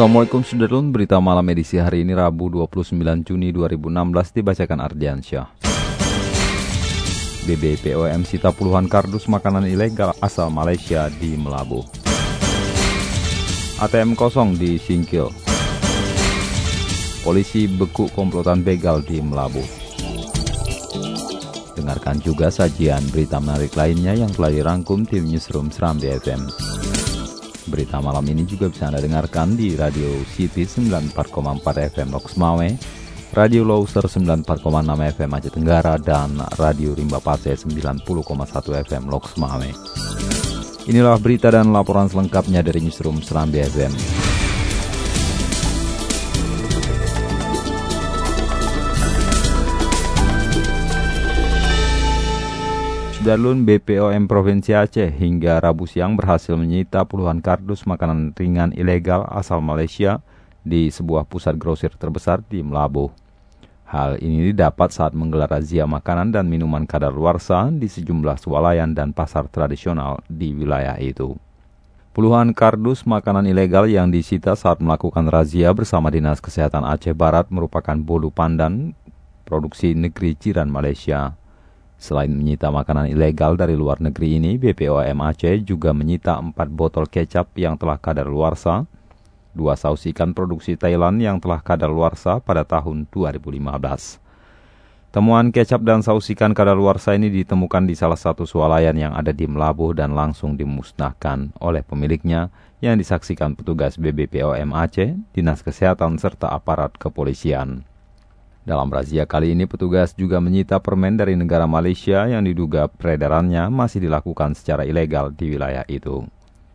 Assalamualaikum Sudarlun, berita malam edisi hari ini Rabu 29 Juni 2016 dibacakan Ardiansyah. BBPOM sita puluhan kardus makanan ilegal asal Malaysia di Melabu. ATM kosong di Singkil. Polisi beku komplotan begal di Melabu. Dengarkan juga sajian berita menarik lainnya yang telah dirangkum tim Newsroom Seram BFM. Berita malam ini juga bisa Anda dengarkan di Radio City 94,4 FM Loks Mawe, Radio Loser 94,6 FM Aceh Tenggara, dan Radio Rimba Pase 90,1 FM Loks Mawe. Inilah berita dan laporan selengkapnya dari Newsroom Serambi FM. Darlun BPOM Provinsi Aceh hingga Rabu siang berhasil menyita puluhan kardus makanan ringan ilegal asal Malaysia di sebuah pusat grosir terbesar di Melabuh. Hal ini didapat saat menggelar razia makanan dan minuman kadar luarsa di sejumlah swalayan dan pasar tradisional di wilayah itu. Puluhan kardus makanan ilegal yang disita saat melakukan razia bersama Dinas Kesehatan Aceh Barat merupakan bolu pandan produksi negeri jiran Malaysia. Selain menyita makanan ilegal dari luar negeri ini, BPOM Aceh juga menyita 4 botol kecap yang telah kadar luarsa, dua saus ikan produksi Thailand yang telah kadar luarsa pada tahun 2015. Temuan kecap dan saus ikan kadar luarsa ini ditemukan di salah satu swalayan yang ada di Melabuh dan langsung dimusnahkan oleh pemiliknya yang disaksikan petugas BBPOM Aceh, Dinas Kesehatan serta aparat kepolisian. Dalam razia kali ini petugas juga menyita permen dari negara Malaysia yang diduga peredarannya masih dilakukan secara ilegal di wilayah itu.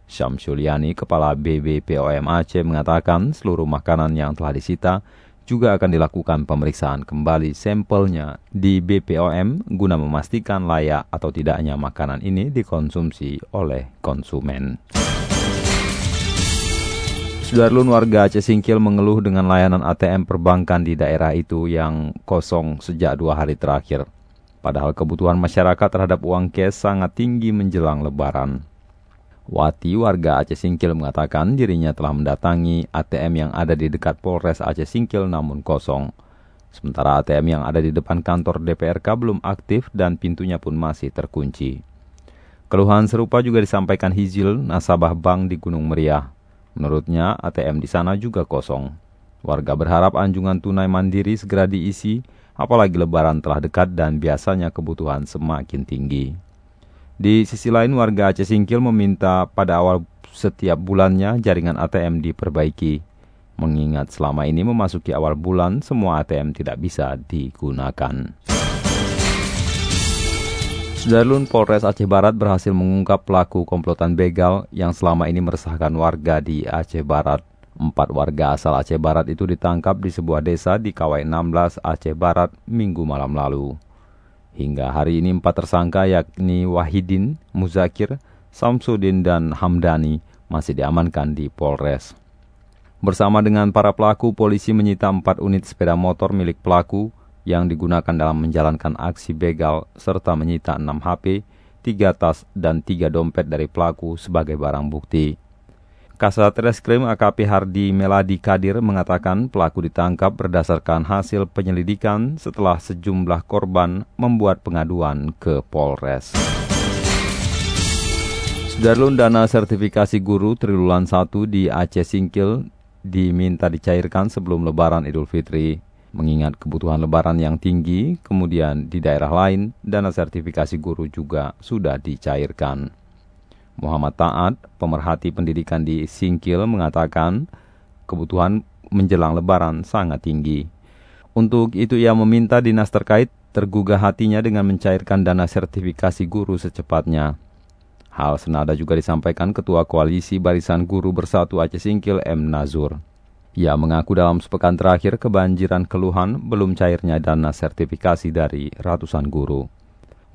Syamsuliani, Kepala BBPOM Aceh mengatakan seluruh makanan yang telah disita juga akan dilakukan pemeriksaan kembali sampelnya di BPOM guna memastikan layak atau tidaknya makanan ini dikonsumsi oleh konsumen. Sudarlun warga Aceh Singkil mengeluh dengan layanan ATM perbankan di daerah itu yang kosong sejak dua hari terakhir. Padahal kebutuhan masyarakat terhadap uang cash sangat tinggi menjelang lebaran. Wati warga Aceh Singkil mengatakan dirinya telah mendatangi ATM yang ada di dekat Polres Aceh Singkil namun kosong. Sementara ATM yang ada di depan kantor DPRK belum aktif dan pintunya pun masih terkunci. Keluhan serupa juga disampaikan Hizil, nasabah bank di Gunung Meriah. Menurutnya, ATM di sana juga kosong. Warga berharap anjungan tunai mandiri segera diisi, apalagi lebaran telah dekat dan biasanya kebutuhan semakin tinggi. Di sisi lain, warga Aceh Singkil meminta pada awal setiap bulannya jaringan ATM diperbaiki. Mengingat selama ini memasuki awal bulan, semua ATM tidak bisa digunakan. Sudarlun Polres Aceh Barat berhasil mengungkap pelaku komplotan begal yang selama ini meresahkan warga di Aceh Barat. Empat warga asal Aceh Barat itu ditangkap di sebuah desa di Kawai 16 Aceh Barat minggu malam lalu. Hingga hari ini empat tersangka yakni Wahidin, Muzakir, Samsudin, dan Hamdani masih diamankan di Polres. Bersama dengan para pelaku, polisi menyita empat unit sepeda motor milik pelaku, yang digunakan dalam menjalankan aksi begal serta menyita 6 HP, 3 tas, dan 3 dompet dari pelaku sebagai barang bukti. Kasat Reskrim AKP Hardi Meladi Kadir mengatakan pelaku ditangkap berdasarkan hasil penyelidikan setelah sejumlah korban membuat pengaduan ke Polres. Sudarlun dana sertifikasi guru Trilulan 1 di Aceh Singkil diminta dicairkan sebelum lebaran Idul Fitri. Mengingat kebutuhan lebaran yang tinggi, kemudian di daerah lain, dana sertifikasi guru juga sudah dicairkan. Muhammad Taat, pemerhati pendidikan di Singkil, mengatakan kebutuhan menjelang lebaran sangat tinggi. Untuk itu ia meminta dinas terkait tergugah hatinya dengan mencairkan dana sertifikasi guru secepatnya. Hal senada juga disampaikan Ketua Koalisi Barisan Guru Bersatu Aceh Singkil M. Nazur. Ia mengaku dalam sepekan terakhir kebanjiran keluhan belum cairnya dana sertifikasi dari ratusan guru.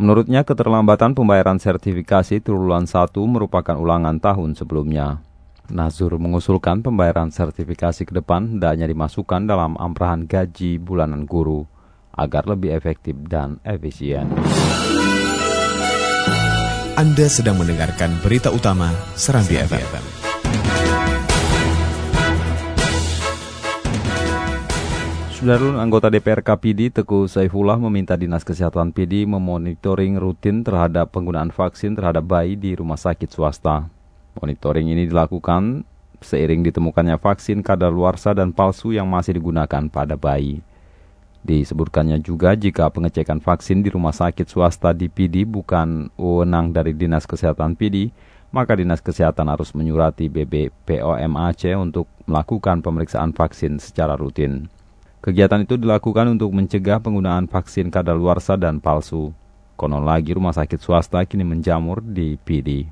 Menurutnya keterlambatan pembayaran sertifikasi triwulan 1 merupakan ulangan tahun sebelumnya. Nazur mengusulkan pembayaran sertifikasi ke depan hendaknya dimasukkan dalam amprahan gaji bulanan guru agar lebih efektif dan efisien. Anda sedang mendengarkan berita utama Serambi FM. Sudarlun anggota DPR KPD Teguh Saifullah meminta Dinas Kesehatan PD memonitoring rutin terhadap penggunaan vaksin terhadap bayi di rumah sakit swasta. Monitoring ini dilakukan seiring ditemukannya vaksin kadaluarsa dan palsu yang masih digunakan pada bayi. Disebutkannya juga jika pengecekan vaksin di rumah sakit swasta di PD bukan wewenang dari Dinas Kesehatan PD, maka Dinas Kesehatan harus menyurati BBPOM Aceh untuk melakukan pemeriksaan vaksin secara rutin. Kegiatan itu dilakukan untuk mencegah penggunaan vaksin kadaluarsa dan palsu. Konon lagi rumah sakit swasta kini menjamur di PD.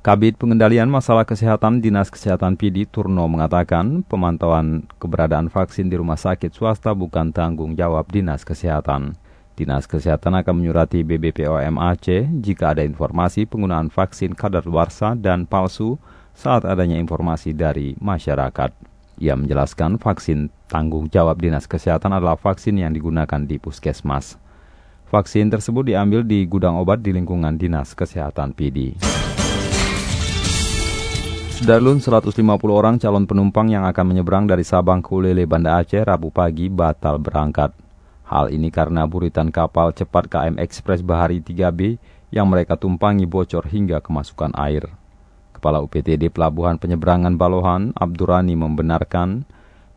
Kabit Pengendalian Masalah Kesehatan Dinas Kesehatan PD Turno mengatakan pemantauan keberadaan vaksin di rumah sakit swasta bukan tanggung jawab Dinas Kesehatan. Dinas Kesehatan akan menyurati BBPOM Aceh jika ada informasi penggunaan vaksin kadaluarsa dan palsu saat adanya informasi dari masyarakat. Ia menjelaskan vaksin tanggung jawab Dinas Kesehatan adalah vaksin yang digunakan di puskesmas. Vaksin tersebut diambil di gudang obat di lingkungan Dinas Kesehatan PD. Sudarlun 150 orang calon penumpang yang akan menyeberang dari Sabang ke Ulele Banda Aceh Rabu pagi batal berangkat. Hal ini karena buritan kapal cepat KM Express Bahari 3B yang mereka tumpangi bocor hingga kemasukan air. Kepala UPTD Pelabuhan Penyeberangan Balohan, Abdurani membenarkan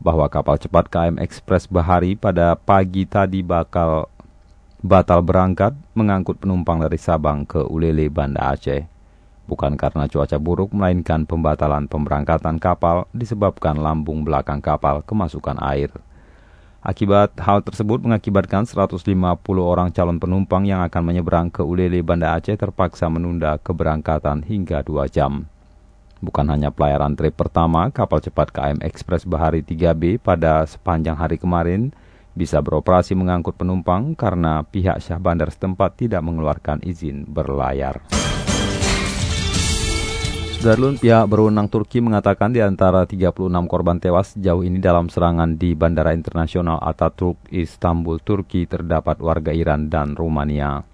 bahwa kapal cepat KM Express Bahari pada pagi tadi bakal batal berangkat mengangkut penumpang dari Sabang ke Ulele, Banda Aceh. Bukan karena cuaca buruk, melainkan pembatalan pemberangkatan kapal disebabkan lambung belakang kapal kemasukan air. Akibat hal tersebut mengakibatkan 150 orang calon penumpang yang akan menyeberang ke Ulele Banda Aceh terpaksa menunda keberangkatan hingga 2 jam. Bukan hanya pelayaran trip pertama, kapal cepat KM Express Bahari 3B pada sepanjang hari kemarin bisa beroperasi mengangkut penumpang karena pihak Syah Bandar setempat tidak mengeluarkan izin berlayar. Darlun pihak berwenang Turki mengatakan di antara 36 korban tewas sejauh ini dalam serangan di Bandara Internasional Ataturk, Istanbul, Turki terdapat warga Iran dan Rumania.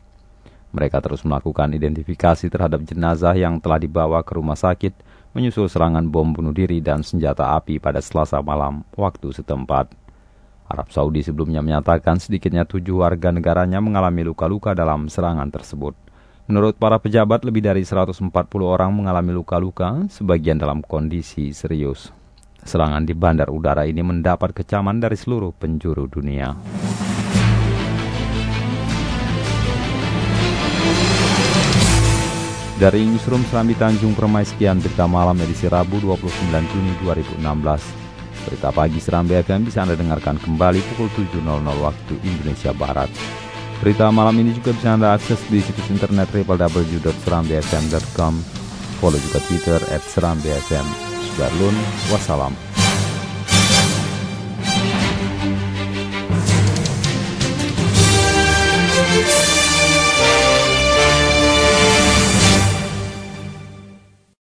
Mereka terus melakukan identifikasi terhadap jenazah yang telah dibawa ke rumah sakit menyusul serangan bom bunuh diri dan senjata api pada selasa malam waktu setempat. Arab Saudi sebelumnya menyatakan sedikitnya tujuh warga negaranya mengalami luka-luka dalam serangan tersebut. Menurut para pejabat, lebih dari 140 orang mengalami luka-luka, sebagian dalam kondisi serius. Serangan di bandar udara ini mendapat kecaman dari seluruh penjuru dunia. Dari Newsroom Serambi Tanjung Permai sekian berita malam edisi Rabu 29 Juni 2016. Berita pagi Serambi FM bisa Anda dengarkan kembali pukul 7.00 waktu Indonesia Barat. Berita malam ini juga bisa Anda akses di situs internet www.serambfm.com. Follow juga Twitter at serambfm. Sudarlun, wassalam.